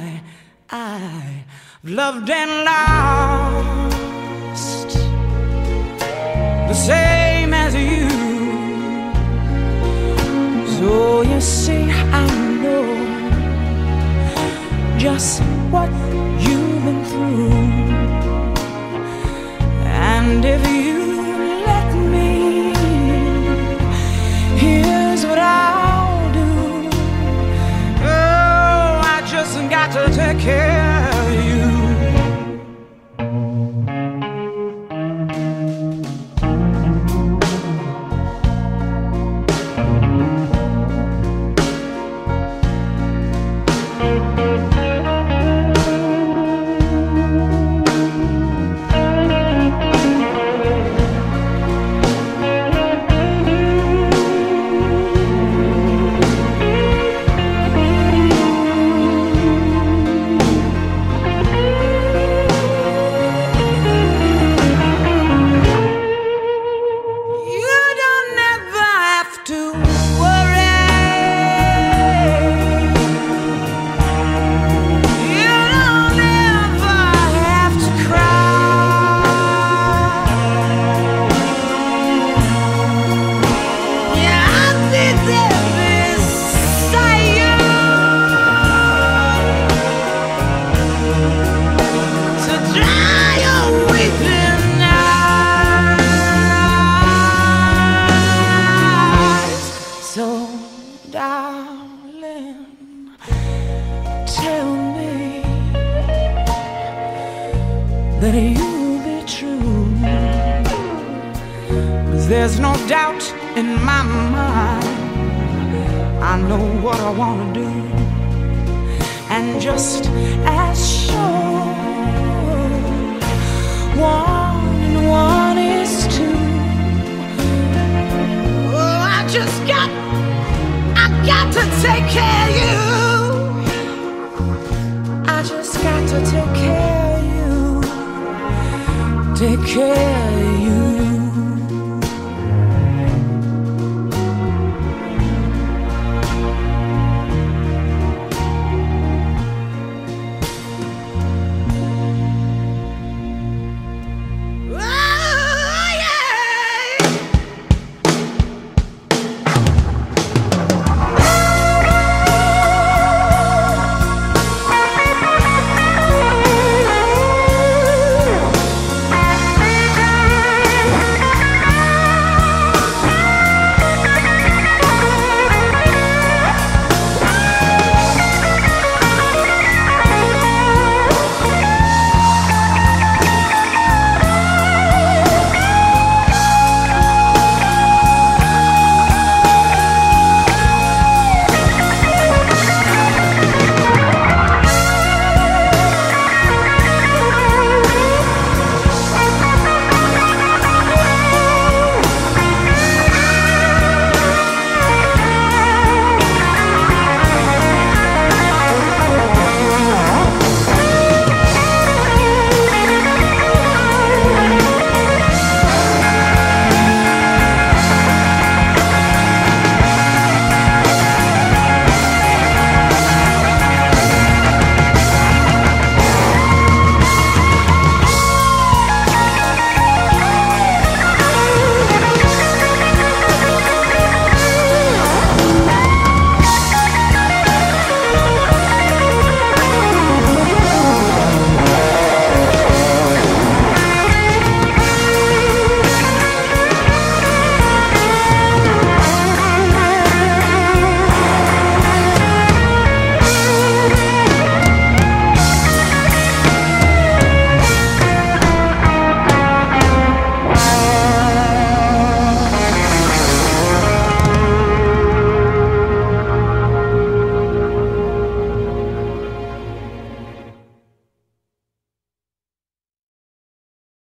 I, I loved and lost the same as you. So you see, I know just what you've been through. And if you to take care that you'll be true. 'Cause there's no doubt in my mind. I know what I wanna do, and just as sure, one and one is two. Oh, I just got, I got to take care of you. I just got to take care care.